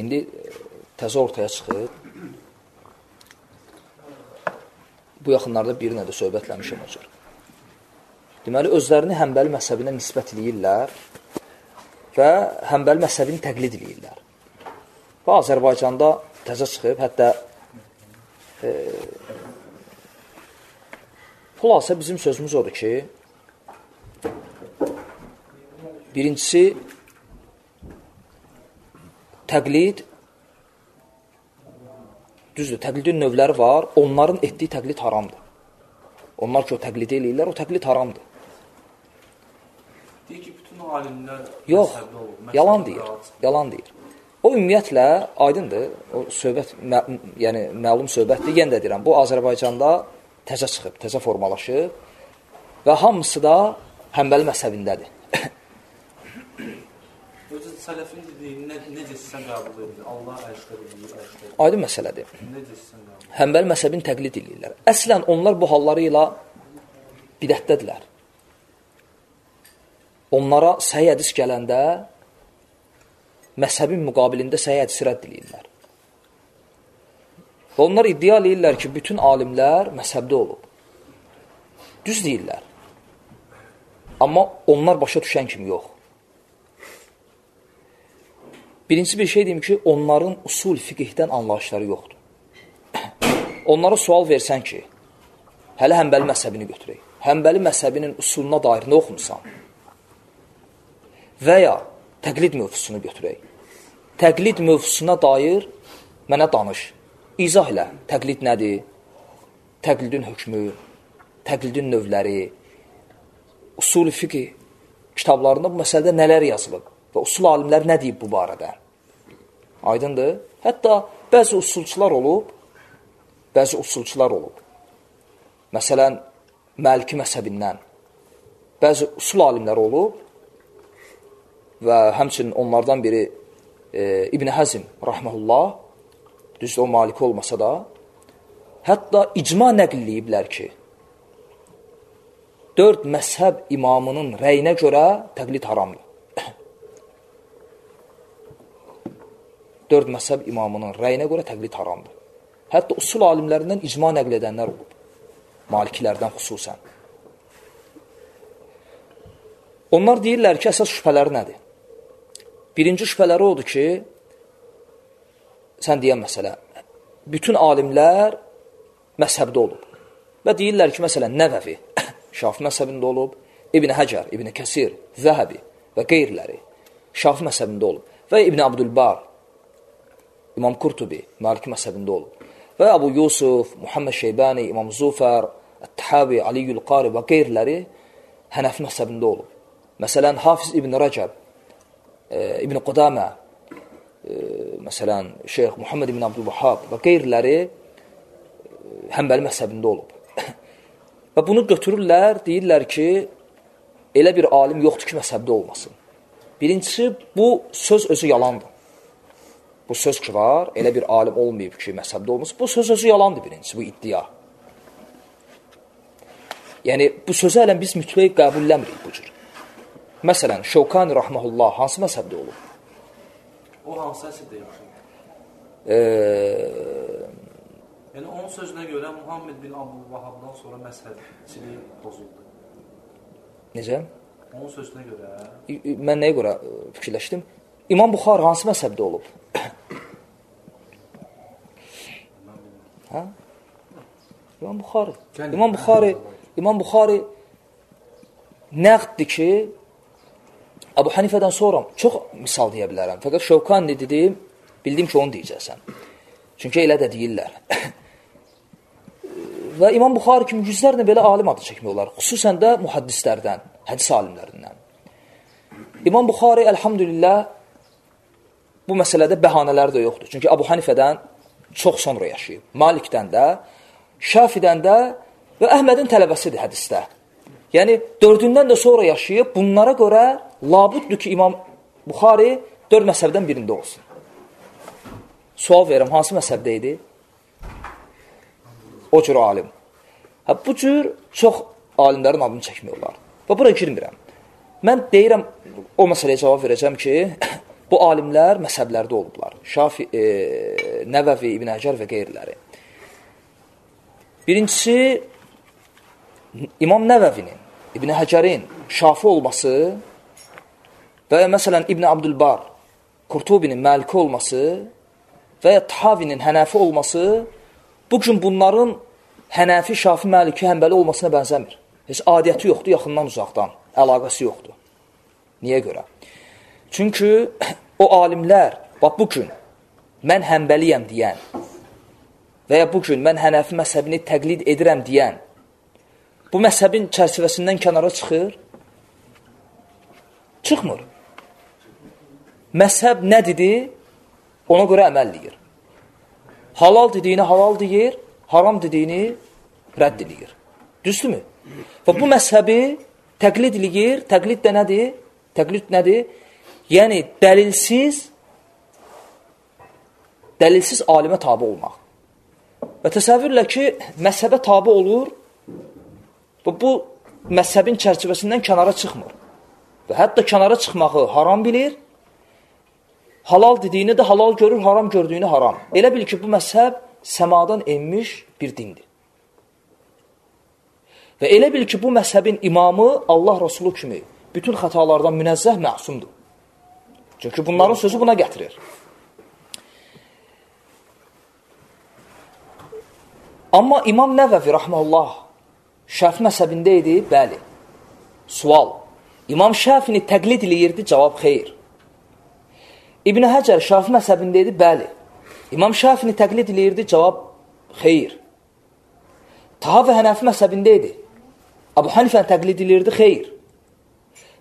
İndi e, təzə ortaya çıxır. Bu yaxınlarda birinə də söhbətləmişəm o cür. Deməli, özlərini həmbəli məzhəbinə nisbət eləyirlər və həmbəli məzhəbini təqlid eləyirlər. Və Azərbaycanda təzə çıxıb, hətta e, xülasə bizim sözümüz odur ki, birincisi təqlid düzdür, təqlidin növləri var, onların etdiyi təqlid haramdır. Onlar ki, o təqlid eləyirlər, o təqlid haramdır. Deyir ki, bütün alimlər Yox, olur. yalan deyir, rahat. yalan deyir. O ümumiyyətlə aydındır. O söhbət mə yəni məlum söhbətdir. Yenə də deyirəm, bu Azərbaycanda təzə çıxıb, təzə formalaşıb və hamısı da Həmbəli məzhəbindədir. Sələfin dediyi nə, necə sən qəbul edir? Allah ərşdə bilir, ərşdə. Aydın məsələdir. Necə sən qəbul edir? Həmbəli məzhəbini təqlid edirlər. Əslən onlar bu halları ilə bidətdədirlər. Onlara səhih hədis gələndə məzhəbin müqabilində səhih hədisi rədd edirlər. Və onlar iddia edirlər ki, bütün alimlər məzhəbdə olub. Düz deyirlər. Amma onlar başa düşən kimi yox. Birinci bir şey deyim ki, onların usul fiqhdən anlayışları yoxdur. Onlara sual versən ki, hələ həmbəli məzhəbini götürək. Həmbəli məzhəbinin usuluna dair nə oxumusan? Və ya təqlid mövzusunu götürək. Təqlid mövzusuna dair mənə danış. İzah elə. Təqlid nədir? Təqlidin hökmü, təqlidin növləri, usul fiqh kitablarında bu məsələdə nələr yazılıb və usul alimlər nə deyib bu barədə? Aydındır? Hətta bəzi usulçular olub, bəzi usulçular olub. Məsələn, Məliki məzhəbindən bəzi usul alimləri olub və həmçinin onlardan biri e, İbn Həzm rahmehullah düzdür o Maliki olmasa da hətta icma nəql ediblər ki 4 məzhəb imamının rəyinə görə təqlid haramdır. 4 məzhəb imamının rəyinə görə təqlid haramdır. Hətta usul alimlərindən icma nəql edənlər olub. Malikilərdən xüsusən. Onlar deyirlər ki, əsas şübhələri nədir? Birinci şübhələri odur ki, sən deyən məsələ, bütün alimlər məzhəbdə olub. Və deyirlər ki, məsələn, Nəvəvi Şafi məzhəbində olub, İbn Həcər, İbn Kəsir, Zəhəbi və qeyriləri Şafi məzhəbində olub. Və İbn Abdülbar, İmam Qurtubi, Maliki məzhəbində olub. Və Abu Yusuf, Muhammed Şeybani, İmam Zufər, Ət-Təhabi, Aliyyül Qari və qeyriləri Hənəfi məzhəbində olub. Məsələn, Hafiz İbn Rəcəb, e, İbn Qudamə, e, məsələn, Şeyx Muhammed İbn Abdülvahab və qeyriləri e, Həmbəli məzhəbində olub. və bunu götürürlər, deyirlər ki, elə bir alim yoxdur ki, məzhəbdə olmasın. Birincisi, bu söz özü yalandır. Bu söz ki var, elə bir alim olmayıb ki, məzhəbdə olmasın. Bu söz özü yalandır birincisi, bu iddia. Yəni, bu sözü hələn biz mütləq qəbulləmirik bu cür. Məsələn, Şovkani Rahməhullah hansı məzhəbdə olub? O hansı əsrdə yaşayır? E, Yəni onun sözünə görə Muhammed bin Abdülvahabdan sonra məzhəbçilik pozuldu. necə? Onun sözünə görə Mən nəyə görə fikirləşdim? İmam Buxar hansı məzhəbdə olub? Hə? İmam Buxari. İmam Buxari, İmam Buxari nəqddir ki, Əbu Hanifədən sonra çox misal deyə bilərəm. Fəqət Şövkani dedim, bildim ki, onu deyəcəksən. Çünki elə də deyirlər. Və İmam Buxari kimi yüzlərlə belə alim adı çəkmək olar. Xüsusən də mühaddislərdən, hədis alimlərindən. İmam Buxari, əlhamdülillah, bu məsələdə bəhanələri də yoxdur. Çünki Əbu Hanifədən çox sonra yaşayıb. Malikdən də, Şafidən də və Əhmədin tələbəsidir hədisdə. Yəni, dördündən də sonra yaşayıb, bunlara görə labuddur ki, İmam Buxari dörd məzhəbdən birində olsun. Sual verirəm, hansı məzhəbdə idi? O cür alim. Hə, bu cür çox alimlərin adını çəkmək olar. Və bura girmirəm. Mən deyirəm, o məsələyə cavab verəcəm ki, Bu alimlər məzhəblərdə olublar. Şafi, e, Nəvəvi, İbn Həcər və qeyriləri. Birincisi, İmam Nəvəvinin, İbn Həcərin şafi olması və məsələn İbn Abdülbar, Kurtubinin məliki olması və ya Tahavinin hənəfi olması bu gün bunların hənəfi, şafi, məliki, həmbəli olmasına bənzəmir. Heç adiyyəti yoxdur, yaxından uzaqdan, əlaqəsi yoxdur. Niyə görə? Çünki o alimlər, bax bu gün mən həmbəliyəm deyən və ya bu gün mən hənəfi məzhəbini təqlid edirəm deyən bu məzhəbin çərçivəsindən kənara çıxır? Çıxmır. Məzhəb nə dedi? Ona görə əməl deyir. Halal dediyini halal deyir, haram dediyini rədd edir. Düzdürmü? Və bu məzhəbi təqlid eləyir. Təqlid də nədir? Təqlid nədir? Yəni, dəlilsiz dəlilsiz alimə tabi olmaq. Və təsəvvürlə ki, məzhəbə tabi olur və bu məzhəbin çərçivəsindən kənara çıxmır. Və hətta kənara çıxmağı haram bilir, halal dediyini də halal görür, haram gördüyünü haram. Elə bil ki, bu məzhəb səmadan enmiş bir dindir. Və elə bil ki, bu məzhəbin imamı Allah Rasulü kimi bütün xətalardan münəzzəh məsumdur. Çünki bunların sözü buna gətirir. Amma İmam Nəvəvi rəhməllah Şəfi məzhəbində idi, bəli. Sual. İmam Şəfini təqlid eləyirdi, cavab xeyr. İbn Həcər Şafi məzhəbində idi, bəli. İmam Şəfini təqlid eləyirdi, cavab xeyr. Taha və Hənəfi məzhəbində idi. Abu Hanifə təqlid edirdi, xeyr.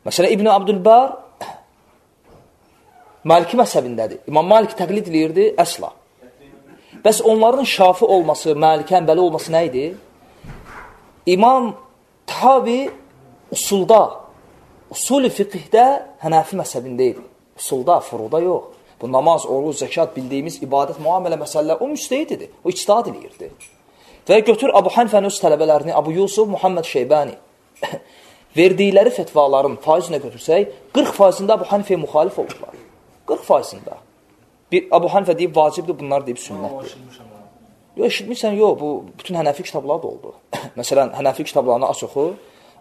Məsələn, İbn Abdülbar Maliki məzhəbindədir. İmam Malik təqlid edirdi, əsla. Bəs onların şafi olması, Maliki əmbəli olması nə idi? İmam Tahavi usulda, usul-i fiqhdə Hənəfi məzhəbində idi. Usulda, furuda yox. Bu namaz, oruç, zəkat bildiyimiz ibadət, muamilə məsələlər o müstəhid idi. O içtihad edirdi. Və götür Abu Hanifənin öz tələbələrini, Abu Yusuf, Muhammed Şeybani. Verdikləri fetvaların faizinə götürsək, 40 faizində Abu Hanifəyə müxalif olublar. 40 faizində. Bir Abu Hanifə deyib vacibdir, bunlar deyib sünnətdir. Yox, eşitmirsən, yox, bu bütün Hənəfi kitabları da oldu. məsələn, Hənəfi kitablarını aç oxu.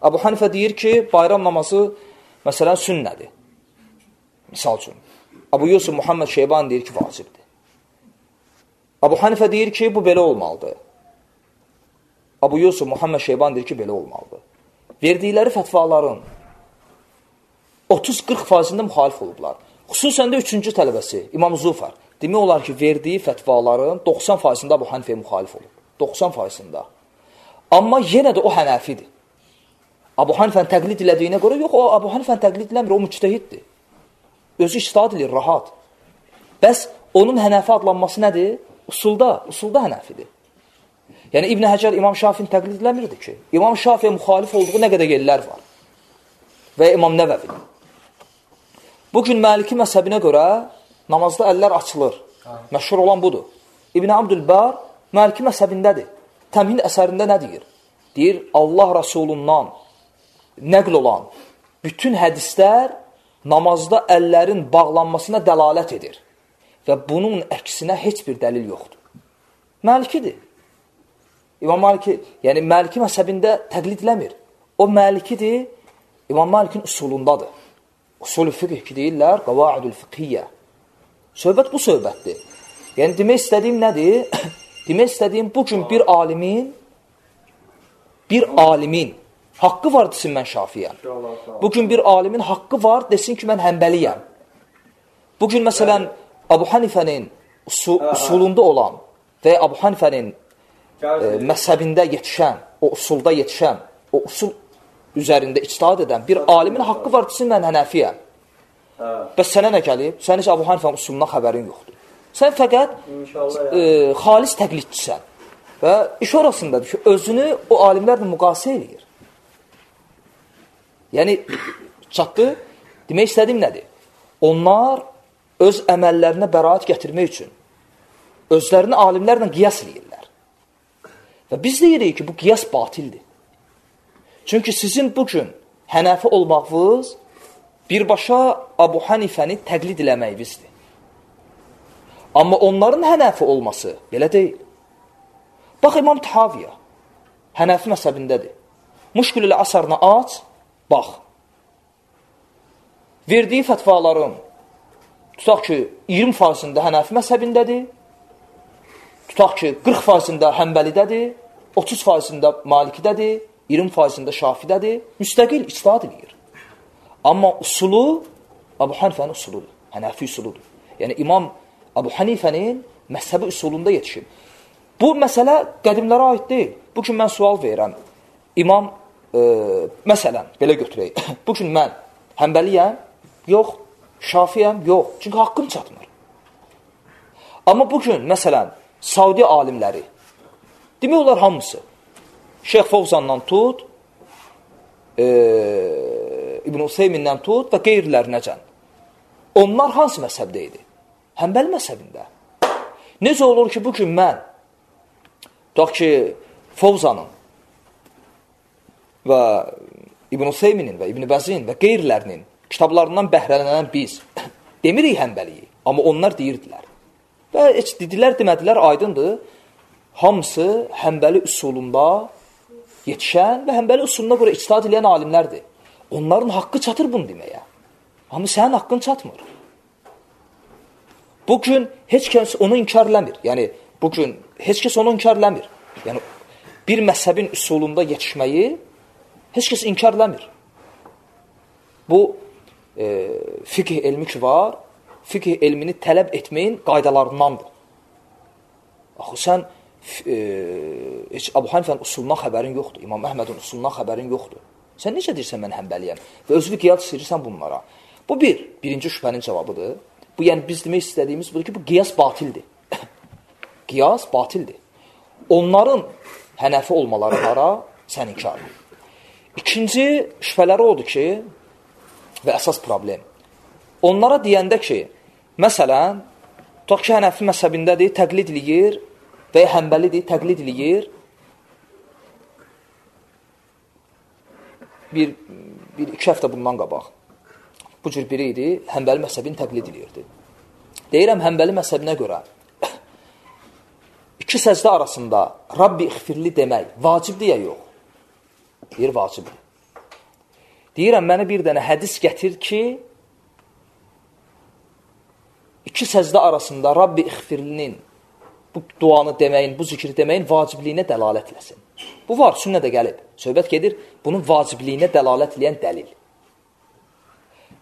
Abu Hanifə deyir ki, bayram namazı məsələn sünnədir. Misal üçün. Abu Yusuf Muhammed Şeyban deyir ki, vacibdir. Abu Hanifə deyir ki, bu belə olmalıdır. Abu Yusuf Muhammed Şeyban deyir ki, belə olmalıdır. Verdikləri fətvaların 30-40 faizində müxalif olublar. Xüsusən də üçüncü tələbəsi, İmam Zufar. Demək olar ki, verdiyi fətvaların 90 faizində Abu Hanifəyə müxalif olub. 90 faizində. Amma yenə də o hənəfidir. Abu Hanifənin təqlid elədiyinə görə, yox, o Abu Hanifənin təqlid eləmir, o müctəhiddir. Özü iştihad edir, rahat. Bəs onun hənəfi adlanması nədir? Usulda, usulda hənəfidir. Yəni İbn Həcər İmam Şafini təqlid eləmirdi ki, İmam Şafiyə müxalif olduğu nə qədər yerlər var. Və İmam Nəvəvinin. Bu gün Məliki məzhəbinə görə namazda əllər açılır. Hə. Məşhur olan budur. İbn Abdülbar Məliki məzhəbindədir. Təmhin əsərində nə deyir? Deyir, Allah Rasulundan nəql olan bütün hədislər namazda əllərin bağlanmasına dəlalət edir. Və bunun əksinə heç bir dəlil yoxdur. Məlikidir. İmam Maliki, yəni Maliki məzhəbində təqlid eləmir. O Malikidir, İmam Malikin usulundadır. Usul-i fiqh ki deyirlər, qavaidul fiqhiyyə. Söhbət bu söhbətdir. Yəni demək istədiyim nədir? demək istədiyim bu gün bir alimin bir alimin haqqı var desin mən şafiyəm. Bu gün bir alimin haqqı var desin ki mən həmbəliyəm. Bu gün məsələn Abu Hanifənin usul, usulunda olan və Abu Hanifənin e, məzhəbində yetişən, o usulda yetişən, o usul üzərində içtihad edən bir alimin haqqı var desin, mən hənəfiyəm. Hə. Bəs sənə nə gəlib? Sən heç Abu Hanifənin usulundan xəbərin yoxdur. Sən fəqət e, xalis təqlidçisən. Və iş orasındadır ki, özünü o alimlərlə müqayisə edir. Yəni, çatdı, demək istədiyim nədir? Onlar öz əməllərinə bəraət gətirmək üçün özlərini alimlərlə qiyas edir. Və biz deyirik ki, bu qiyas batildir. Çünki sizin bu gün hənəfi olmağınız birbaşa Abu Hanifəni təqlid eləməyimizdir. Amma onların hənəfi olması belə deyil. Bax, İmam Tahaviyə hənəfi məsəbindədir. Muşkül ilə əsarını aç, bax. Verdiyi fətvaların tutaq ki, 20 faizində hənəfi məsəbindədir, tutaq ki, 40 faizində həmbəlidədir, 30 faizində malikidədir, 20 faizində şafidədir, müstəqil istihad edir. Amma usulu Abu Hanifənin usuludur, hənəfi usuludur. Yəni, İmam Abu Hanifənin məzhəbi usulunda yetişib. Bu məsələ qədimlərə aid deyil. Bu gün mən sual verirəm. İmam, e, məsələn, belə götürək. Bu gün mən həmbəliyəm, yox, şafiyəm, yox. Çünki haqqım çatmır. Amma bu gün, məsələn, Saudi alimləri, demək olar hamısı, Şeyx Fovzandan tut, e, İbn Useymindən tut və qeyrilərinəcən. Onlar hansı məzhəbdə idi? Həmbəl məzhəbində. Necə olur ki, bu gün mən, tutaq ki, Fovzanın və İbn Useyminin və İbn Bəzin və qeyrilərinin kitablarından bəhrələnən biz demirik həmbəliyi, amma onlar deyirdilər. Və heç dedilər, demədilər, aydındır. Hamısı həmbəli üsulunda yetişən və həmbəli üsuluna görə ictihad edən alimlərdir. Onların haqqı çatır bunu deməyə. Amma sənin haqqın çatmır. Bu gün heç kəs onu inkarləmir. Yəni, bu gün heç kəs onu inkarləmir. Yəni, bir məzhəbin üsulunda yetişməyi heç kəs inkarləmir. Bu, e, fiqh elmi ki var, fiqh elmini tələb etməyin qaydalarındandır. Axı, sən e, heç Abu Hanifənin usulundan xəbərin yoxdur, İmam Əhmədin usulundan xəbərin yoxdur. Sən necə deyirsən mən həmbəliyəm və özünü qiyas istəyirsən bunlara? Bu bir, birinci şübhənin cavabıdır. Bu, yəni biz demək istədiyimiz budur ki, bu qiyas batildir. qiyas batildir. Onların hənəfi olmaları hara? Sən inkar. İkinci şübhələri odur ki, və əsas problem. Onlara deyəndə ki, məsələn, tutaq ki, hənəfi məzhəbindədir, təqlid eləyir və ya həmbəlidir, təqlid eləyir. Bir, bir iki həftə bundan qabaq bu cür biri idi, həmbəli məzhəbini təqlid eləyirdi. Deyirəm, həmbəli məzhəbinə görə iki səcdə arasında Rabbi ixfirli demək vacibdir ya yox? Deyir, vacibdir. Deyirəm, mənə bir dənə hədis gətir ki, iki səcdə arasında Rabbi ixfirlinin bu duanı deməyin, bu zikri deməyin vacibliyinə dəlalət eləsin. Bu var, sünnədə gəlib. Söhbət gedir, bunun vacibliyinə dəlalət eləyən dəlil.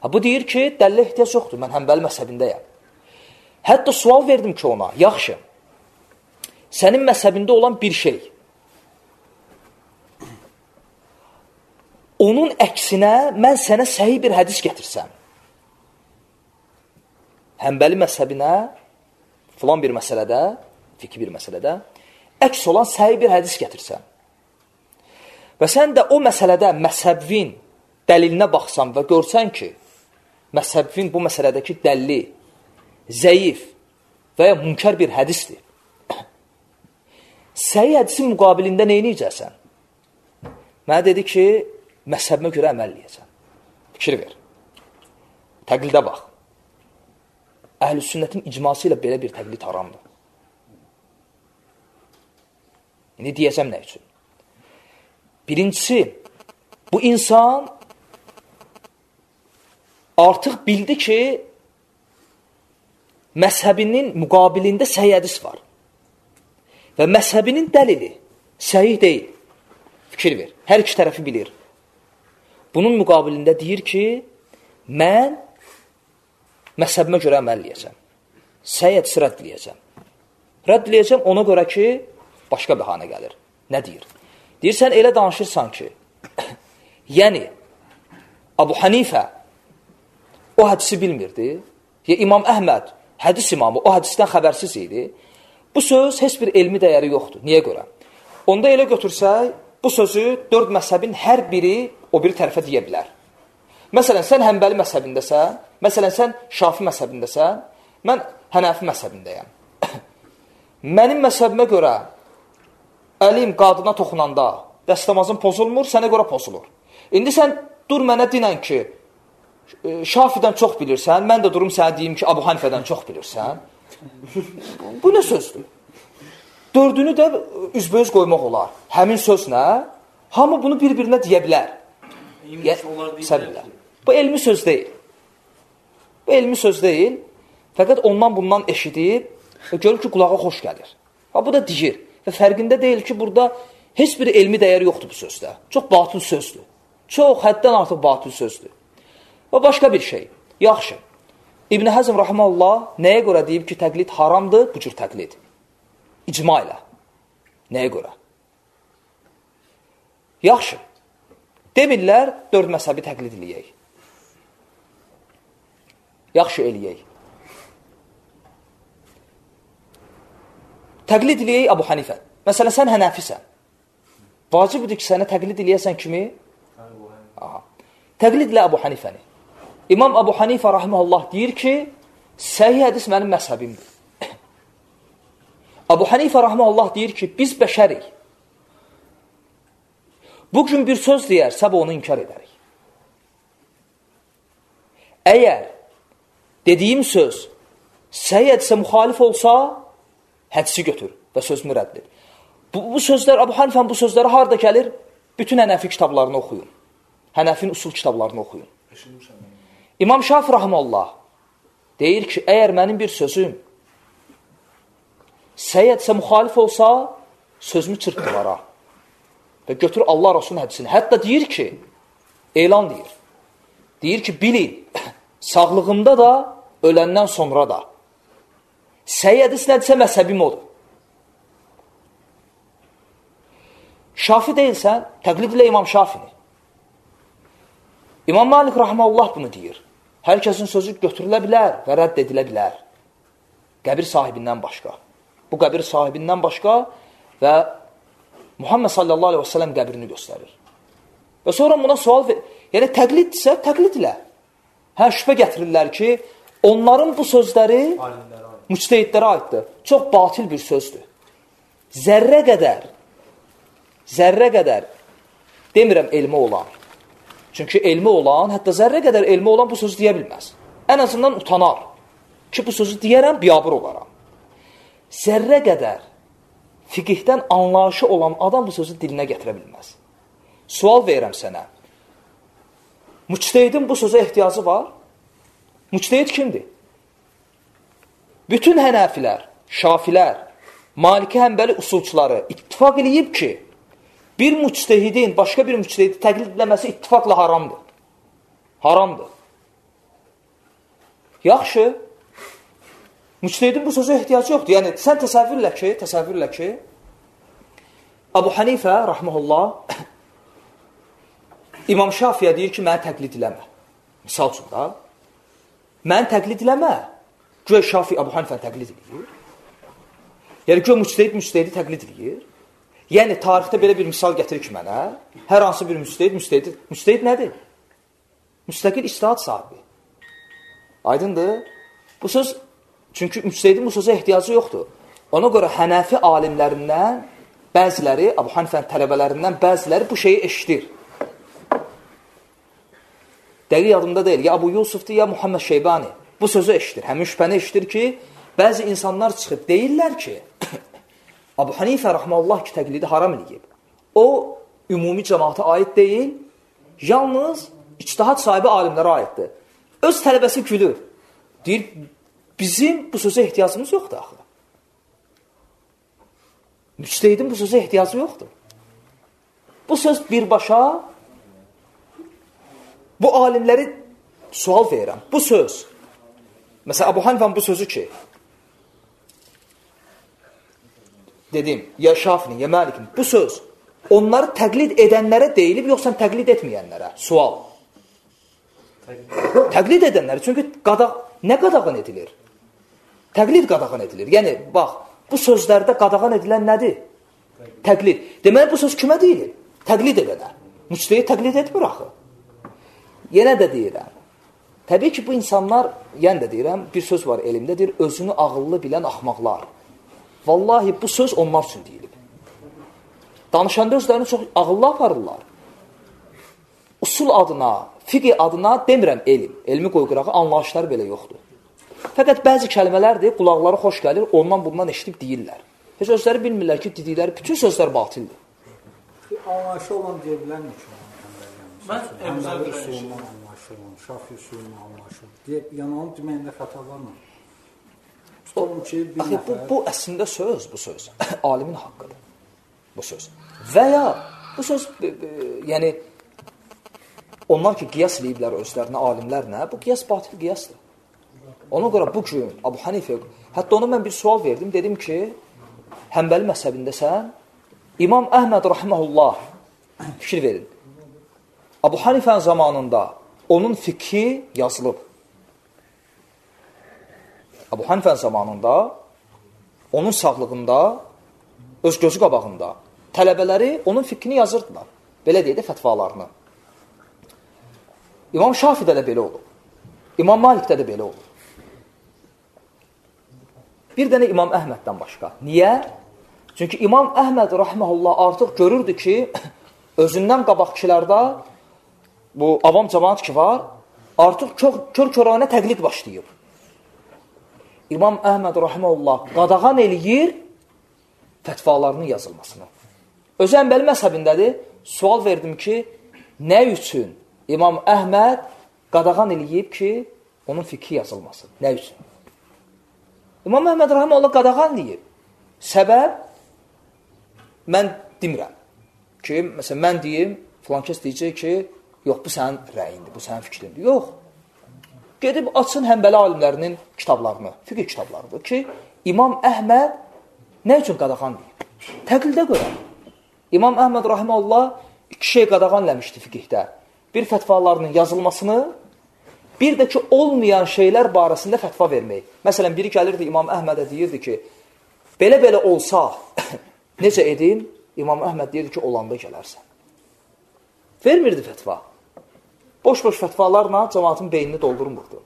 Ha, bu deyir ki, dəlilə ehtiyac yoxdur, mən həmbəli məzhəbindəyəm. Hətta sual verdim ki ona, yaxşı, sənin məzhəbində olan bir şey, onun əksinə mən sənə səhi bir hədis gətirsəm, həmbəli məzhəbinə, filan bir məsələdə, fikri bir məsələdə, əks olan səhi bir hədis gətirsən və sən də o məsələdə məzhəbvin dəlilinə baxsan və görsən ki, məzhəbvin bu məsələdəki dəlli zəif və ya münkər bir hədisdir. Səhi hədisin müqabilində neyniyəcəksən? Mənə dedi ki, məzhəbimə görə əməl eləyəcəm. Fikir ver. Təqlidə bax. Əhl-i sünnətin icması ilə belə bir təqlid haramdır. İndi deyəcəm nə üçün? Birincisi, bu insan artıq bildi ki, məzhəbinin müqabilində səhiyyədis var. Və məzhəbinin dəlili səhih deyil. Fikir ver. Hər iki tərəfi bilir. Bunun müqabilində deyir ki, mən məzhəbimə görə əməl eləyəcəm. Səhiyyədisi rədd eləyəcəm. Rədd eləyəcəm ona görə ki, başqa bəhanə gəlir. Nə deyir? Deyirsən, elə danışırsan ki, yəni, Abu Hanifə o hədisi bilmirdi. Ya İmam Əhməd, hədis imamı, o hədisdən xəbərsiz idi. Bu söz heç bir elmi dəyəri yoxdur. Niyə görə? Onda elə götürsək, bu sözü dörd məzhəbin hər biri o biri tərəfə deyə bilər. Məsələn, sən həmbəli məzhəbindəsən, məsələn, sən şafi məzhəbindəsən, mən hənəfi məzhəbindəyəm. Mənim məzhəbimə görə əlim qadına toxunanda dəstəmazın pozulmur, sənə görə pozulur. İndi sən dur mənə dinən ki, e, Şafidən çox bilirsən, mən də durum sənə deyim ki, Abu Hanifədən çox bilirsən. Bu, bu nə sözdür? Dördünü də üzbəüz qoymaq olar. Həmin söz nə? Hamı bunu bir-birinə deyə bilər. Yəni, Bu elmi söz deyil. Bu elmi söz deyil. Fəqət ondan bundan eşidib və görür ki, qulağa xoş gəlir. Ha, bu da digir. Və fərqində deyil ki, burada heç bir elmi dəyəri yoxdur bu sözdə. Çox batıl sözdür. Çox həddən artıq batıl sözdür. Və başqa bir şey. Yaxşı. İbn Həzm rahmanullah nəyə görə deyib ki, təqlid haramdır? Bu cür təqlid. İcma ilə. Nəyə görə? Yaxşı. Demirlər, dörd məzhəbi təqlid eləyək. Yaxşı eləyək. Təqlid eləyək Abu Hanifə. Məsələn, sən hənəfisən. Vacibdir ki, sənə təqlid eləyəsən kimi? Aha. Təqlid elə Abu Hanifəni. İmam Abu Hanifə rahiməhullah deyir ki, səhih hədis mənim məzhəbimdir. Abu Hanifə rahiməhullah deyir ki, biz bəşərik. Bugün bir söz deyər, səbə onu inkar edərik. Əgər dediyim söz səhih hədisə müxalif olsa, hədisi götür və sözümü rədd et. Bu, bu sözlər, Abu Hanifənin bu sözləri harada gəlir? Bütün Hənəfi kitablarını oxuyun. Hənəfin usul kitablarını oxuyun. İmam Şafi Rahmanullah deyir ki, əgər mənim bir sözüm səyyədsə müxalif olsa, sözümü çırp divara və götür Allah Rasulun hədisini. Hətta deyir ki, elan deyir. Deyir ki, bilin, sağlığımda da, öləndən sonra da. Səyi hədis nədirsə, məzhəbim odur. Şafi deyilsən, təqlid ilə İmam Şafini. İmam Malik Rahmanullah bunu deyir. Hər kəsin sözü götürülə bilər və rədd edilə bilər. Qəbir sahibindən başqa. Bu qəbir sahibindən başqa və Muhammed sallallahu aleyhi və sələm qəbrini göstərir. Və sonra buna sual ver. Yəni təqliddirsə, təqlid ilə. Hə, şübhə gətirirlər ki, onların bu sözləri müçtehidlərə aiddir. Çox batil bir sözdür. Zərrə qədər, zərrə qədər demirəm elmi olan, Çünki elmi olan, hətta zərrə qədər elmi olan bu sözü deyə bilməz. Ən azından utanar ki, bu sözü deyərəm, biabır olaram. Zərrə qədər fiqihdən anlayışı olan adam bu sözü dilinə gətirə bilməz. Sual verirəm sənə. Müçtehidin bu sözə ehtiyacı var? Müçtehid kimdir? Bütün hənəfilər, şafilər, maliki həmbəli usulçuları ittifak eləyib ki, Bir müçtehidin başqa bir müçtehidi təqlid etməsi ittifaqla haramdır. Haramdır. Yaxşı. Müçtehidin bu sözə ehtiyacı yoxdur. Yəni sən təsəvvürlə ki, təsəvvürlə ki, Abu Hanifə rahmehullah İmam Şafiyə deyir ki, məni təqlid eləmə. Misal üçün da. Məni təqlid eləmə. Güya Şafi Abu Hanifə təqlid edir. Yəni güya müçtehid müçtehidi təqlid edir. Yəni, tarixdə belə bir misal gətirir ki, mənə, hər hansı bir müstəhid, müstəhid, müstəhid nədir? Müstəqil istihad sahibi. Aydındır? Bu söz, çünki müstəhidin bu sözə ehtiyacı yoxdur. Ona görə hənəfi alimlərindən bəziləri, Abu Hanifənin tələbələrindən bəziləri bu şeyi eşidir. Dəqiq yadımda deyil, ya Abu Yusufdur, ya Muhammed Şeybani. Bu sözü eşidir, həmin şübhəni eşidir ki, bəzi insanlar çıxıb deyirlər ki, Abu Hanifə rəhməllah ki, təqlidi haram eləyib. O, ümumi cəmaata aid deyil, yalnız içtihad sahibi alimlərə aiddir. Öz tələbəsi gülür. Deyir, bizim bu sözə ehtiyacımız yoxdur axı. Müçtehidin bu sözə ehtiyacı yoxdur. Bu söz birbaşa bu alimləri sual verirəm. Bu söz, məsələn, Abu Hanifənin bu sözü ki, dedim, ya Şafinin, ya Məlikin, bu söz onları təqlid edənlərə deyilib, yoxsa təqlid etməyənlərə? Sual. Təqlid edənlərə, çünki qadaq, nə qadağan edilir? Təqlid qadağan edilir. Yəni, bax, bu sözlərdə qadağan edilən nədir? Təqlid. Deməli, bu söz kimə deyilir? Təqlid edənə. Müçtəyi təqlid etmir axı. Yenə də deyirəm. Təbii ki, bu insanlar, yenə də deyirəm, bir söz var elmdə, deyir, özünü ağıllı bilən axmaqlar. Vallahi bu söz onlar üçün deyilib. Danışanda özlərini çox ağıllı aparırlar. Usul adına, fiqh adına demirəm elm, elmi qoy qırağı anlayışları belə yoxdur. Fəqət bəzi kəlmələrdir, qulaqları xoş gəlir, ondan bundan eşidib deyirlər. Heç özləri bilmirlər ki, dedikləri bütün sözlər batildir. Anlayışı olan deyə bilərmi ki? Mən Əbuzər Həmbəli belə üsulundan anlayışı olan, Şafi üsulundan anlayışı olan. Deyə, yəni onun deməyində xəta varmı? Tutalım ki, bir Axı bu, nəfər bu əslində söz, bu söz alimin haqqıdır. Bu söz. Və ya bu söz b, b, yəni onlar ki qiyas eləyiblər özlərinə alimlərlə, bu qiyas batil qiyasdır. Ona görə bu gün Abu Hanifə hətta ona mən bir sual verdim, dedim ki, Həmbəli məzhəbindəsən İmam Əhməd rahimehullah fikir verin. Abu Hanifənin zamanında onun fikri yazılıb. Abu Hanifənin zamanında onun sağlığında öz gözü qabağında tələbələri onun fikrini yazırdılar. Belə deyək də fətvalarını. İmam Şafidə də belə olub. İmam Malikdə də belə olub. Bir dənə İmam Əhməddən başqa. Niyə? Çünki İmam Əhməd rahmehullah artıq görürdü ki, özündən qabaqçılarda bu avam cəmaat ki var, artıq çox kör-körənə təqlid başlayıb. İmam Əhməd rahmehullah qadağan eləyir fətvalarının yazılmasını. Özü Əmbəli məzhəbindədir. Sual verdim ki, nə üçün İmam Əhməd qadağan eləyib ki, onun fikri yazılmasın? Nə üçün? İmam Əhməd rahimehullah qadağan eləyib. Səbəb mən demirəm ki, məsələn mən deyim, filan kəs deyəcək ki, yox bu sənin rəyindir, bu sənin fikrindir. Yox. Gedib açın Həmbəli alimlərinin kitablarını, fiqh kitablarıdır ki, İmam Əhməd nə üçün qadağan deyib? Təqlidə görə. İmam Əhməd rahimehullah iki şey qadağan eləmişdi fiqhdə. Bir fətvalarının yazılmasını, bir də ki, olmayan şeylər barəsində fətva vermək. Məsələn, biri gəlirdi İmam Əhmədə deyirdi ki, belə-belə olsa, necə edim? İmam Əhməd deyirdi ki, olanda gələrsən. Vermirdi fətva. Boş-boş fətvalarla cəmaatın beynini doldurmurdu.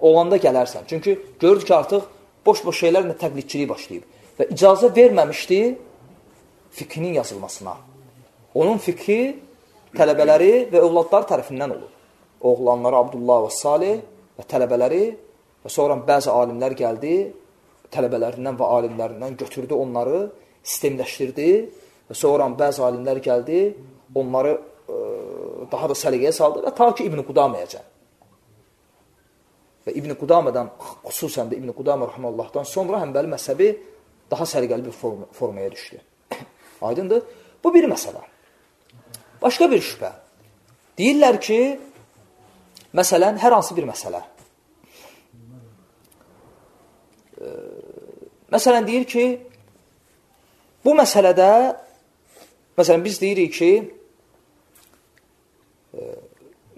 Olanda gələrsən. Çünki görürdü ki, artıq boş-boş şeylərlə təqlidçilik başlayıb. Və icazə verməmişdi fikrinin yazılmasına. Onun fikri tələbələri və övladları tərəfindən olur. Oğlanları Abdullah və Salih və tələbələri və sonra bəzi alimlər gəldi, tələbələrindən və alimlərindən götürdü onları, sistemləşdirdi və sonra bəzi alimlər gəldi, onları daha da səliqəyə saldı və ta ki İbn Qudaməyə Və İbn Qudamədən xüsusən də İbn Qudamə rəhməllahdan sonra Həmbəli məzhəbi daha səliqəli bir form formaya düşdü. Aydındır? Bu bir məsələ. Başqa bir şübhə. Deyirlər ki, məsələn, hər hansı bir məsələ. E, məsələn, deyir ki, bu məsələdə, məsələn, biz deyirik ki,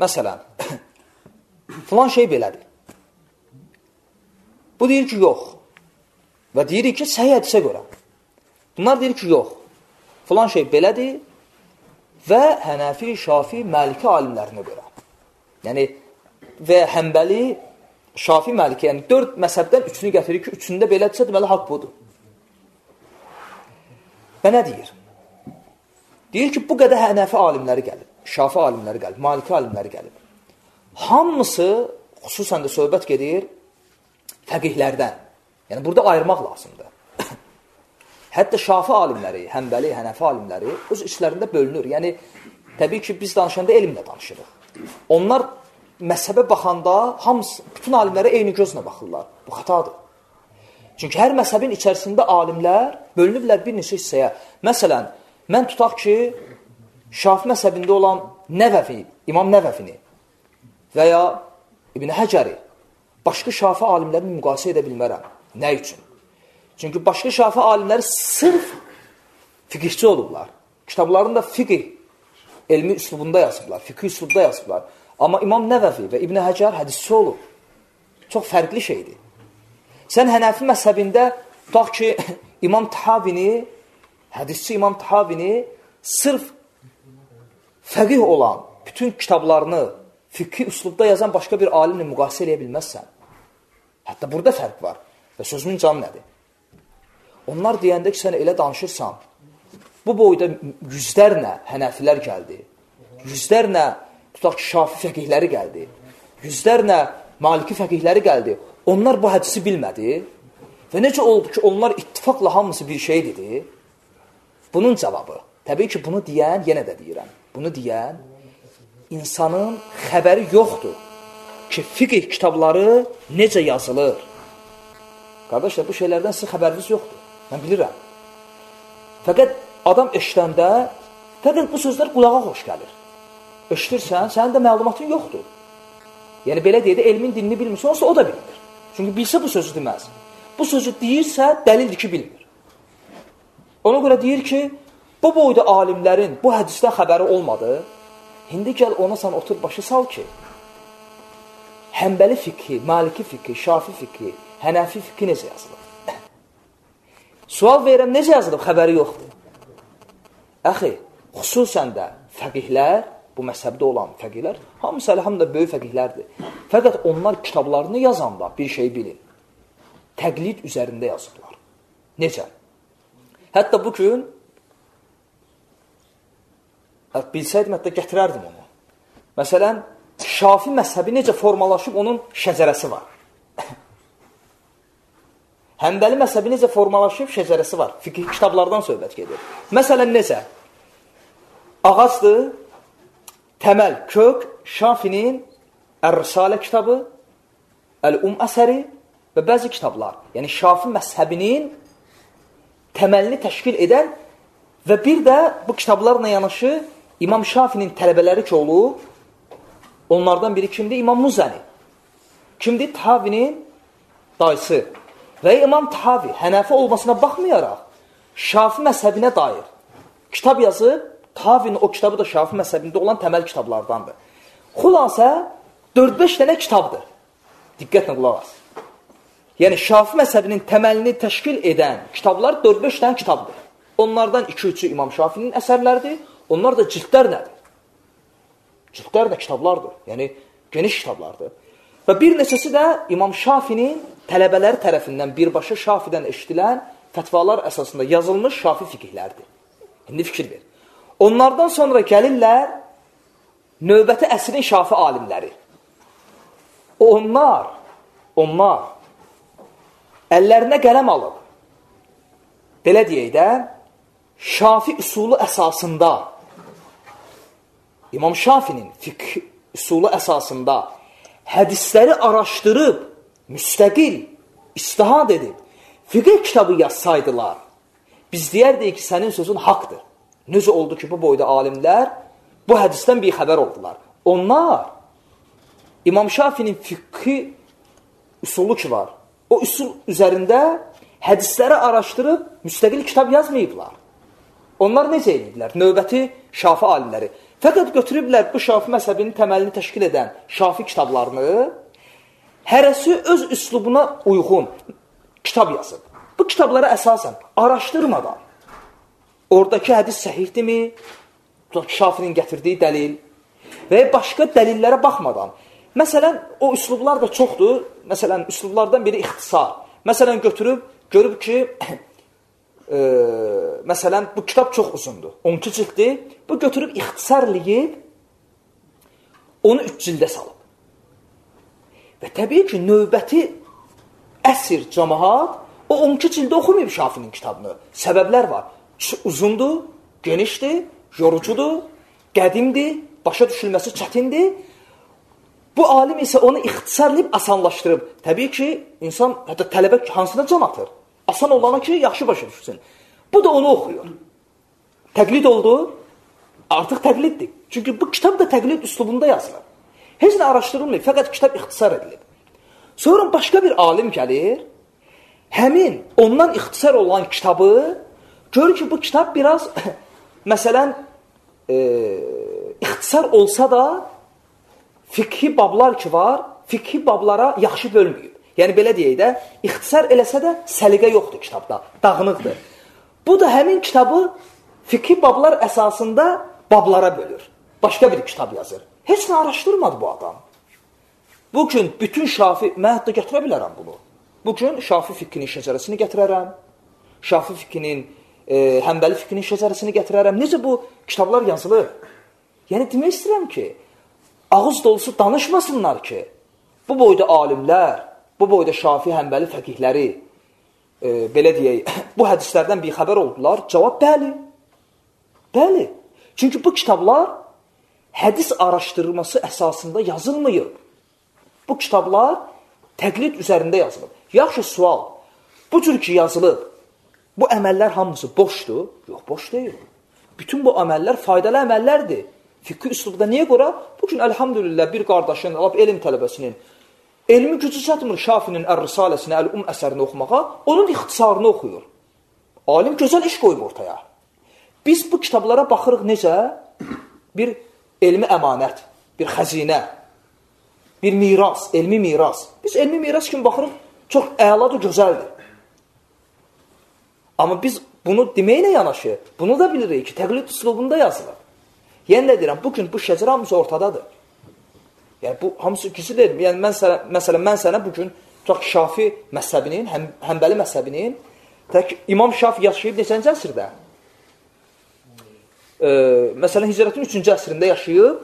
məsələn, filan şey belədir. Bu deyir ki, yox. Və deyirik ki, səhiyyə hədisə görə. Bunlar deyir ki, yox. Filan şey belədir və Hənəfi, Şafi, Məliki alimlərinə görə. Yəni, və Həmbəli, Şafi, Məliki, yəni dörd məzhəbdən üçünü gətirir ki, üçündə belədirsə, deməli, haqq budur. Və nə deyir? Deyir ki, bu qədər Hənəfi alimləri gəlib, Şafi alimləri gəlib, Maliki alimləri gəlib. Hamısı, xüsusən də söhbət gedir, fəqihlərdən. Yəni, burada ayırmaq lazımdır. Hətta şafi alimləri, həmbəli, hənəfi alimləri öz işlərində bölünür. Yəni, təbii ki, biz danışanda elmlə danışırıq. Onlar məzhəbə baxanda hamısı, bütün alimlərə eyni gözlə baxırlar. Bu xatadır. Çünki hər məzhəbin içərisində alimlər bölünüblər bir neçə hissəyə. Məsələn, mən tutaq ki, şafi məzhəbində olan Nəvəvi, İmam Nəvəvini və ya İbn Həcəri başqa şafi alimlərini müqayisə edə bilmərəm. Nə üçün? Çünki başqa şafi alimləri sırf fiqhçi olublar. Kitablarında fiqh elmi üslubunda yazıblar, fiqh üslubda yazıblar. Amma İmam Nəvəvi və İbn Həcər hədisçi olub. Çox fərqli şeydir. Sən Hənəfi məzhəbində tutaq ki, İmam Tahavini, hədisçi İmam Tahavini sırf fəqih olan bütün kitablarını fiqhi üslubda yazan başqa bir alimlə müqayisə edə bilməzsən. Hətta burada fərq var. Və sözümün canı nədir? Onlar deyəndə ki, sən elə danışırsan, bu boyda yüzlərlə hənəfilər gəldi, yüzlərlə tutaq ki, şafi fəqihləri gəldi. Yüzlərlə maliki fəqihləri gəldi. Onlar bu hədisi bilmədi. Və necə oldu ki, onlar ittifaqla hamısı bir şey dedi? Bunun cavabı, təbii ki, bunu deyən, yenə də deyirəm, bunu deyən insanın xəbəri yoxdur ki, fiqh kitabları necə yazılır. Qardaşlar, bu şeylərdən sizin xəbəriniz yoxdur. Mən bilirəm. Fəqət adam eşidəndə, fəqət bu sözlər qulağa xoş gəlir. Eşidirsən, sənin də məlumatın yoxdur. Yəni, belə deyək də, elmin dinini bilmirsə, olsa o da bilmir. Çünki bilsə bu sözü deməz. Bu sözü deyirsə, dəlildir ki, bilmir. Ona görə deyir ki, bu boyda alimlərin bu hədisdən xəbəri olmadı. İndi gəl ona sən otur başı sal ki, Həmbəli fikri, Maliki fikri, Şafi fikri, Hənəfi fikri necə yazılıb? Sual verirəm, necə yazılıb? Xəbəri yoxdur. Əxi, xüsusən də fəqihlər, bu məzhəbdə olan fəqihlər, hamısı əlhamdə böyük fəqihlərdir. Fəqət onlar kitablarını yazanda bir şey bilin. Təqlid üzərində yazıblar. Necə? Hətta bu gün bilsəydim, hətta gətirərdim onu. Məsələn, Şafi məzhəbi necə formalaşıb, onun şəcərəsi var. Həmbəli məzhəbi necə formalaşıb, şəcərəsi var. Fiqh kitablardan söhbət gedir. Məsələn, necə? Ağacdır, təməl, kök, Şafinin Ər-Risalə kitabı, Əl-Um əsəri və bəzi kitablar. Yəni, Şafi məzhəbinin təməlini təşkil edən və bir də bu kitablarla yanaşı İmam Şafinin tələbələri olub, Onlardan biri kimdir? İmam Muzəni. Kimdir? Tahavinin dayısı. Və İmam Tahavi Hənəfi olmasına baxmayaraq Şafi məzhəbinə dair kitab yazıb. Tahavinin o kitabı da Şafi məzhəbində olan təməl kitablardandır. Xülasə 4-5 dənə kitabdır. Diqqətlə qulaq as. Yəni Şafi məzhəbinin təməlini təşkil edən kitablar 4-5 dənə kitabdır. Onlardan 2-3-ü İmam Şafinin əsərləridir. Onlar da cildlər nədir? Cildlər də kitablardır. Yəni, geniş kitablardır. Və bir neçəsi də İmam Şafinin tələbələri tərəfindən birbaşa Şafidən eşidilən fətvalar əsasında yazılmış Şafi fiqhlərdir. İndi fikir ver. Onlardan sonra gəlirlər növbəti əsrin Şafi alimləri. Onlar, onlar əllərinə qələm alıb, belə deyək də, Şafi üsulu əsasında İmam Şafinin fiqh üsulu əsasında hədisləri araşdırıb, müstəqil, istihad edib, fiqh kitabı yazsaydılar, biz deyərdik ki, sənin sözün haqdır. Necə oldu ki, bu boyda alimlər bu hədisdən bir xəbər oldular. Onlar İmam Şafinin fiqhi üsulu ki var, o üsul üzərində hədisləri araşdırıb müstəqil kitab yazmayıblar. Onlar necə ediblər? Növbəti şafi alimləri. Fəqət götürüblər bu şafi məzhəbinin təməlini təşkil edən şafi kitablarını, hərəsi öz üslubuna uyğun kitab yazıb. Bu kitablara əsasən araşdırmadan, oradakı hədis səhihdirmi, şafinin gətirdiyi dəlil və başqa dəlillərə baxmadan, məsələn, o üslublar da çoxdur, məsələn, üslublardan biri ixtisar. Məsələn, götürüb, görüb ki, e, məsələn, bu kitab çox uzundur. 12 cilddir. Bu götürüb ixtisarlayıb onu 3 cildə salıb. Və təbii ki, növbəti əsr cəmaat o 12 cildə oxumayıb Şafinin kitabını. Səbəblər var. Uzundur, genişdir, yorucudur, qədimdir, başa düşülməsi çətindir. Bu alim isə onu ixtisarlayıb asanlaşdırıb. Təbii ki, insan hətta tələbə hansına can atır? Asan olana ki, yaxşı başa düşsün. Bu da onu oxuyur. Təqlid oldu, artıq təqliddir. Çünki bu kitab da təqlid üslubunda yazılır. Heç nə araşdırılmır, fəqət kitab ixtisar edilib. Sonra başqa bir alim gəlir, həmin ondan ixtisar olan kitabı görür ki, bu kitab biraz, məsələn, e, ixtisar olsa da fikhi bablar ki var, fikhi bablara yaxşı bölməyib. Yəni belə deyək də, ixtisar eləsə də səliqə yoxdur kitabda, dağınıqdır. Bu da həmin kitabı fikri bablar əsasında bablara bölür. Başqa bir kitab yazır. Heç nə araşdırmadı bu adam. Bu gün bütün şafi, mən hətta gətirə bilərəm bunu. Bu gün şafi fikrinin şəcərəsini gətirərəm. Şafi fikrinin, e, həmbəli fikrinin şəcərəsini gətirərəm. Necə bu kitablar yazılır? Yəni demək istəyirəm ki, ağız dolusu danışmasınlar ki, bu boyda alimlər, bu boyda şafi həmbəli fəqihləri, e, belə deyək, bu hədislərdən bir xəbər oldular. Cavab bəli. Bəli. Çünki bu kitablar hədis araşdırılması əsasında yazılmayıb. Bu kitablar təqlid üzərində yazılıb. Yaxşı sual. Bu cür ki yazılıb, bu əməllər hamısı boşdur? Yox, boş deyil. Bütün bu əməllər faydalı əməllərdir. Fiqhi üslubda niyə görə? Bu gün elhamdülillah bir qardaşın, elm tələbəsinin elmi gücü çatmır Şafinin Ər-Risaləsini, Əl-Um əsərini oxumağa, onun ixtisarını oxuyur. Alim gözəl iş qoyub ortaya. Biz bu kitablara baxırıq necə? Bir elmi əmanət, bir xəzinə, bir miras, elmi miras. Biz elmi miras kimi baxırıq, çox əladır, gözəldir. Amma biz bunu deməklə yanaşı, bunu da bilirik ki, təqlid üslubunda yazılır. Yəni nə deyirəm, bu gün bu şəcər hamısı ortadadır. Yəni bu hamısı gizli deyil. Yəni mən sənə, məsələn, mən sənə bu gün tutaq Şafi məzhəbinin, həm, Həmbəli məzhəbinin tək İmam Şafi yaşayıb neçənci əsrdə? E, məsələn, Hicrətin 3-cü əsrində yaşayıb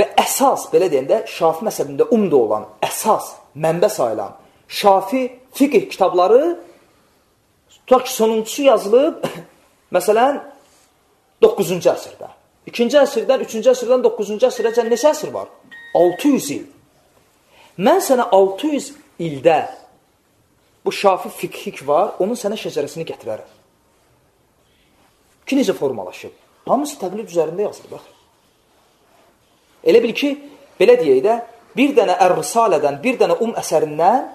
və əsas, belə deyəndə, Şafi məzhəbində umda olan, əsas, mənbə sayılan Şafi fiqh kitabları tutaq ki, sonuncusu yazılıb, məsələn, 9-cu əsrdə. 2-ci əsrdən, 3-cü əsrdən 9-cu əsrəcən neçə əsr var? 600 il. Mən sənə 600 ildə bu şafi fiqhik var, onun sənə şəcərəsini gətirərəm. Ki, necə formalaşıb? Hamısı təqlid üzərində yazılır, bax. Elə bil ki, belə deyək də, bir dənə Ər-Risalədən, bir dənə Um əsərindən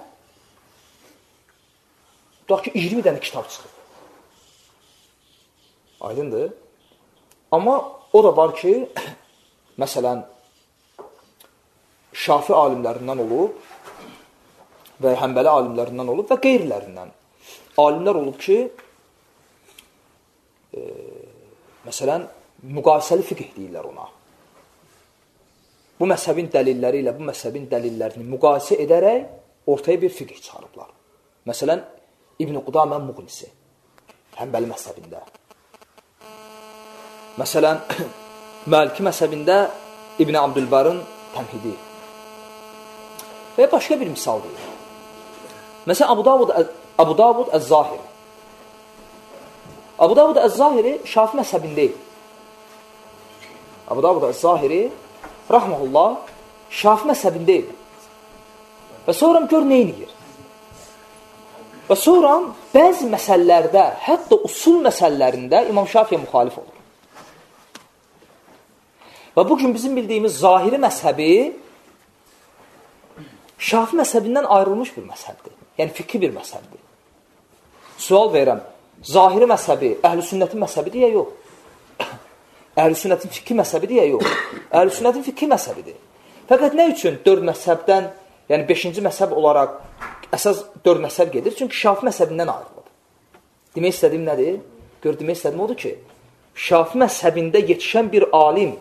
tutaq ki, 20 dənə kitab çıxıb. Aydındır? Amma o da var ki, məsələn, şafi alimlərindən olub və həmbəli alimlərindən olub və qeyrilərindən. Alimlər olub ki, e, məsələn, müqayisəli fiqh deyirlər ona. Bu məzhəbin dəlilləri ilə bu məzhəbin dəlillərini müqayisə edərək ortaya bir fiqh çıxarıblar. Məsələn, İbn Qudamə Muqnisi, həmbəli məzhəbində. Məsələn, Məliki məzhəbində İbn Abdülbarın təmhidi. Və başqa bir misal deyir. Məsələn, Abu Davud, Abu Davud Əz-Zahiri. Abu Davud Əz-Zahiri Şafi məzhəbində deyil. Abu Davud Əz-Zahiri rahmehullah Şafi məzhəbində deyil. Və sonra gör nə edir? Və sonra bəzi məsələlərdə, hətta usul məsələlərində İmam Şafiyə müxalif olur. Və bu gün bizim bildiyimiz zahiri məzhəbi Şafi məzhəbindən ayrılmış bir məzhəbdir. Yəni fikri bir məzhəbdir. Sual verirəm. Zahiri məzhəbi əhl-i sünnətin məzhəbidir ya yox? Əhl-i sünnətin fikri məzhəbidir ya yox? Əhl-i sünnətin fikri məzhəbidir. Fəqət nə üçün dörd məzhəbdən, yəni beşinci məzhəb olaraq əsas dörd məzhəb gedir? Çünki Şafi məzhəbindən ayrılıb. Demək istədiyim nədir? Gör, demək istədiyim odur ki, Şafi məzhəbində yetişən bir alim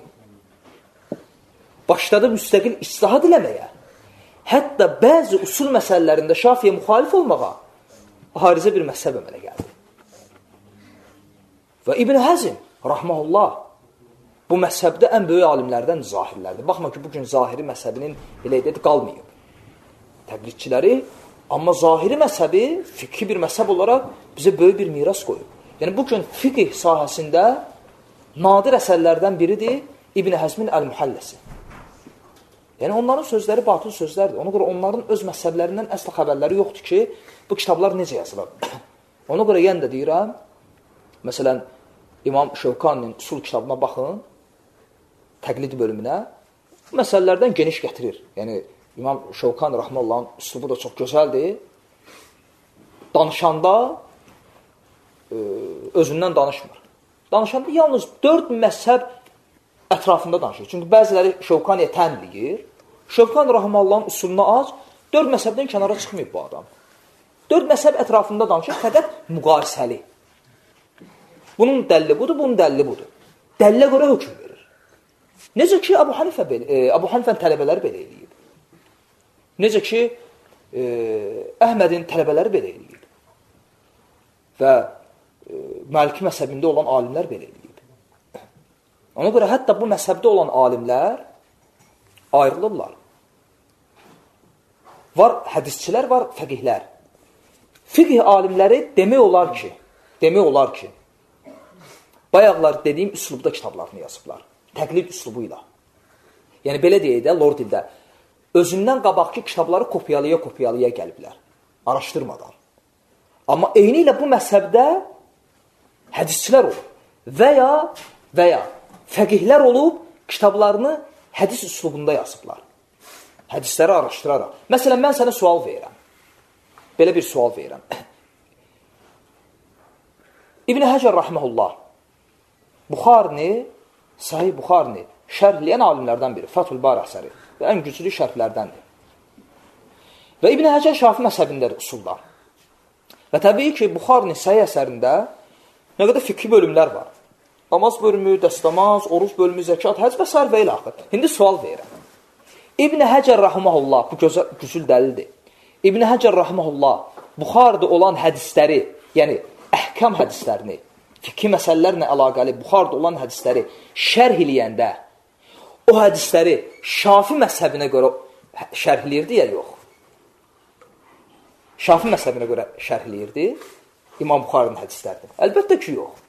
başladı müstəqil islahat eləməyə. Hətta bəzi usul məsələlərində Şafiyə müxalif olmağa harizə bir məsəb əmələ gəldi. Və İbn Həzm, rahməhullah, bu məzhəbdə ən böyük alimlərdən zahirlərdir. Baxma ki, bugün zahiri məzhəbinin elə edədi qalmayıb. Təbliğçiləri, amma zahiri məzhəbi fikri bir məzhəb olaraq bizə böyük bir miras qoyub. Yəni, bugün fiqh sahəsində nadir əsərlərdən biridir İbn Həzmin Əl-Mühəlləsi. Yəni onların sözləri batıl sözlərdir. Ona görə onların öz məhzəblərindən əsl xəbərləri yoxdur ki, bu kitablar necə yazılıb. Ona görə yenə də deyirəm, məsələn, İmam Şövkaninin usul kitabına baxın, təqlid bölümünə, məsələlərdən geniş gətirir. Yəni, İmam Şövkan Rəhməllahın üslubu da çox gözəldir. Danışanda e, özündən danışmır. Danışanda yalnız dörd məzhəb ətrafında danışır. Çünki bəziləri Şövkaniyə tən deyir. Şövkan Rahmallahın usuluna az, dörd məzhəbdən kənara çıxmayıb bu adam. Dörd məzhəb ətrafında danışır, fəqət müqayisəli. Bunun dəlli budur, bunun dəlli budur. Dəllə görə hökm verir. Necə ki, Abu Hanifə belə, e, Abu Hanifənin tələbələri belə eləyib. Necə ki, e, Əhmədin tələbələri belə eləyib. Və e, Maliki məzhəbində olan alimlər belə eləyib. Ona görə hətta bu məzhəbdə olan alimlər ayrılırlar. Var hədisçilər, var fəqihlər. Fiqh alimləri demək olar ki, demək olar ki, bayaqlar dediyim üslubda kitablarını yazıblar. Təqlid üslubu ilə. Yəni, belə deyək də, lor dildə, özündən qabaqki kitabları kopyalaya-kopyalaya gəliblər, araşdırmadan. Amma eyni ilə bu məzhəbdə hədisçilər olub və ya və ya fəqihlər olub, kitablarını hədis üslubunda yazıblar. Hədisləri araşdıraraq. Məsələn, mən sənə sual verirəm. Belə bir sual verirəm. İbn Həcər rahmehullah Buxarni, Sahih Buxarni şərhləyən alimlərdən biri, Fathul Bar əsəri və ən güclü şərhlərdəndir. Və İbn Həcər Şafi məzhəbindədir usulda. Və təbii ki, Buxarni Sahih əsərində nə qədər fikri bölümlər var. Namaz bölümü, dəstəmaz, oruç bölümü, zəkat, həc və s. və ilə axır. İndi sual verirəm. İbn Həcər rahmehullah bu gözəl gücül dəlildir. İbn Həcər rahmehullah Buxarda olan hədisləri, yəni əhkam hədislərini, fikri məsələlərlə əlaqəli Buxarda olan hədisləri şərh eləyəndə o hədisləri Şafi məzhəbinə görə şərhləyirdi ya yox? Şafi məzhəbinə görə şərhləyirdi İmam Buxarının hədislərini. Əlbəttə ki, yox.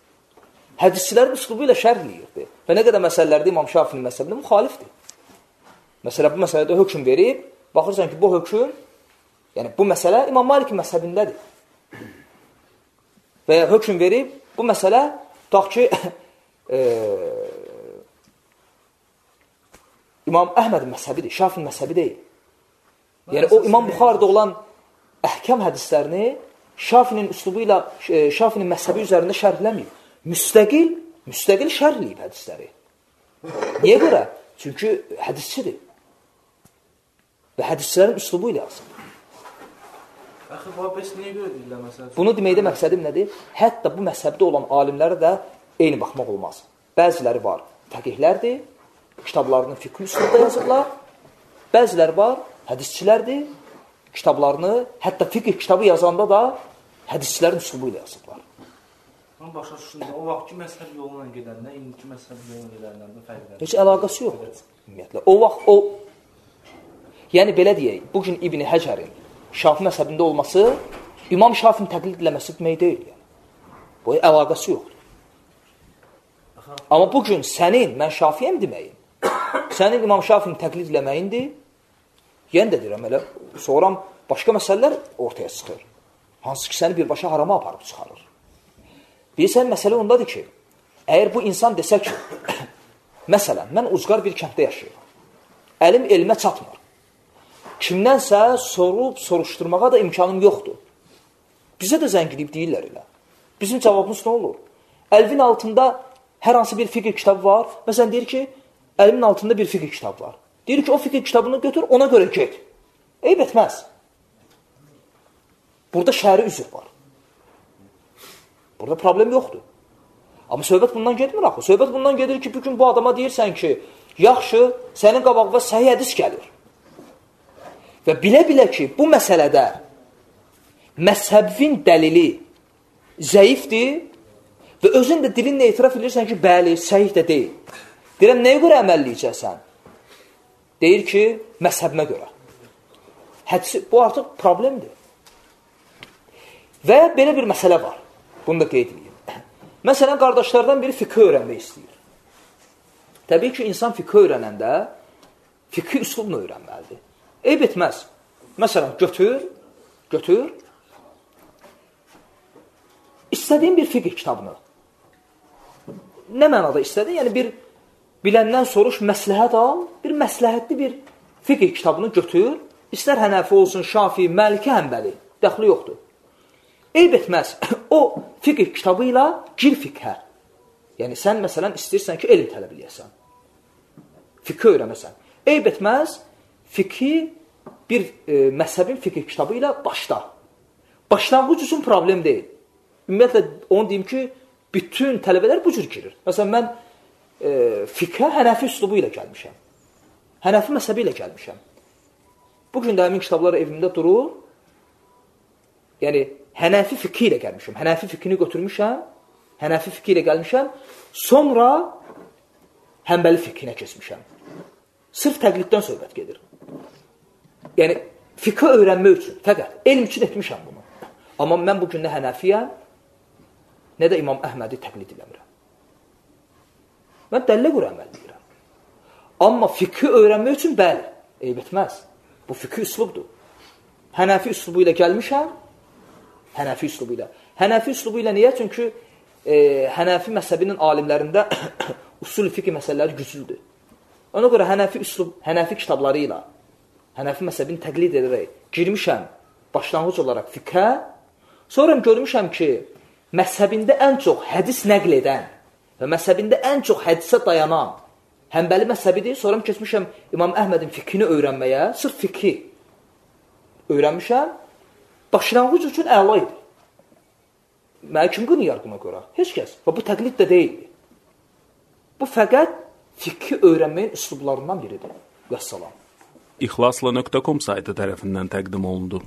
Hədisçilərin üslubu ilə şərhləyirdi. Və nə qədər məsələlərdə İmam Şafinin məzhəbinə müxalifdir. Məsələ bu məsələdə hökm verib, baxırsan ki, bu hökm, yəni bu məsələ İmam Malik məzhəbindədir. Və hökm verib, bu məsələ tutaq ki, e, İmam Əhməd məzhəbidir, Şafin məzhəbi deyil. Yəni o İmam Buxarda olan əhkam hədislərini Şafinin üslubu ilə e, Şafinin məzhəbi üzərində şərhləməyib. Müstəqil, müstəqil şərhləyib hədisləri. Niyə görə? Çünki hədisçidir. Və hədislərin üslubu ilə yazılır. Axı, bəs niyə görə deyirlər məsələn? Bunu deməkdə məqsədim nədir? Hətta bu məzhəbdə olan alimlərə də eyni baxmaq olmaz. Bəziləri var, fəqihlərdir, kitablarını fiqh üslubda yazırlar. Bəziləri var, hədisçilərdir, kitablarını, hətta fiqh kitabı yazanda da hədisçilərin üslubu ilə yazırlar. Mən başa düşdüm. O vaxtki məzhəb yoluna gedəndə, indiki məzhəb yoluna gedəndən də fərqlidir. Heç əlaqəsi yoxdur ümumiyyətlə. O vaxt o Yəni belə deyək, bu gün İbn Həcərin Şafi məzhəbində olması İmam Şafinin təqlid eləməsi demək deyil. Yəni. Bu əlaqəsi yoxdur. Amma bu gün sənin mən Şafiyəm deməyin, sənin İmam Şafinin təqlid eləməyindir. Yenə də deyirəm elə, sonra başqa məsələlər ortaya çıxır. Hansı ki, səni birbaşa harama aparıb çıxarır. Bilirsən, məsələ ondadır ki, əgər bu insan desə ki, məsələn, mən ucqar bir kənddə yaşayıram, əlim elmə çatmır, kimdənsə sorub, soruşturmağa da imkanım yoxdur. Bizə də zəng edib deyirlər elə. Bizim cavabımız nə olur? Əlvin altında hər hansı bir fiqh kitabı var. Məsələn, deyir ki, əlimin altında bir fiqh kitabı var. Deyir ki, o fiqh kitabını götür, ona görə get. Eyb etməz. Burada şəhəri üzr var. Burada problem yoxdur. Amma söhbət bundan getmir axı. Söhbət bundan gedir ki, bugün bu adama deyirsən ki, yaxşı, sənin qabağına səhih hədis gəlir. Və bilə-bilə ki, bu məsələdə məzhəbin dəlili zəifdir və özün də dilinlə etiraf edirsən ki, bəli, səhih də deyil. Deyirəm, nəyə görə əməlləyəcəksən? Deyir ki, məzhəbimə görə. Hədisi, bu artıq problemdir. Və belə bir məsələ var. Bunu da qeyd edeyim. Məsələn, qardaşlardan biri fiqh öyrənmək istəyir. Təbii ki, insan fiqh öyrənəndə fiqhi üslubla öyrənməlidir. Eyb etməz. Məsələn, götür, götür, istədiyin bir fiqh kitabını. Nə mənada istədin? Yəni, bir biləndən soruş, məsləhət al, bir məsləhətli bir fiqh kitabını götür, istər hənəfi olsun, şafi, məliki, həmbəli, dəxli yoxdur. Eyb etməz, o fiqh kitabı ilə gir fiqhə. Yəni, sən məsələn istəyirsən ki, elm tələb eləyəsən. Fiqh öyrənəsən. Eyb etməz, fiqhi bir e, məzhəbin fiqh kitabı ilə başla. Başlanğıc üçün problem deyil. Ümumiyyətlə, onu deyim ki, bütün tələbələr bu cür girir. Məsələn, mən e, fiqhə hənəfi üslubu ilə gəlmişəm. Hənəfi məzhəbi ilə gəlmişəm. Bugün də həmin kitablar evimdə durur. Yəni, hənəfi fiqhi ilə gəlmişəm. Hənəfi fiqhini götürmüşəm. Hənəfi fiqhi ilə gəlmişəm. Sonra həmbəli fiqhinə keçmişəm. Sırf təqliddən söhbət gedir. Yəni fiqh öyrənmək üçün fəqət elm üçün etmişəm bunu. Amma mən bu gün nə Hənəfiyəm, nə də İmam Əhmədi təqlid eləmirəm. Mən dəlillə görə əməl edirəm. Amma fiqhi öyrənmək üçün bəli, eyb etməz. Bu fiqhi üslubdur. Hənəfi üslubu ilə gəlmişəm, Hənəfi üslubu ilə. Hənəfi üslubu ilə niyə? Çünki e, Hənəfi məzhəbinin alimlərində usul fiqh məsələləri güclüdür. Ona görə Hənəfi üslub, Hənəfi kitabları ilə Hənəfi məzhəbini təqlid edərək girmişəm başlanğıc olaraq fiqhə. Sonra görmüşəm ki, məzhəbində ən çox hədis nəql edən və məzhəbində ən çox hədisə dayanan Həmbəli məzhəbidir. Sonra keçmişəm İmam Əhmədin fiqhini öyrənməyə, sırf fiqhi öyrənmişəm. Başlanğıc üçün əla idi. Mənə kim qınıyar buna görə? Heç kəs. Və bu təqlid də deyildi. Bu fəqət fiqhi öyrənməyin üslublarından biridir. Vəssalam. İxlasla.com saytı tərəfindən təqdim olundu.